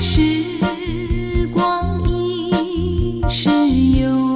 时光一逝永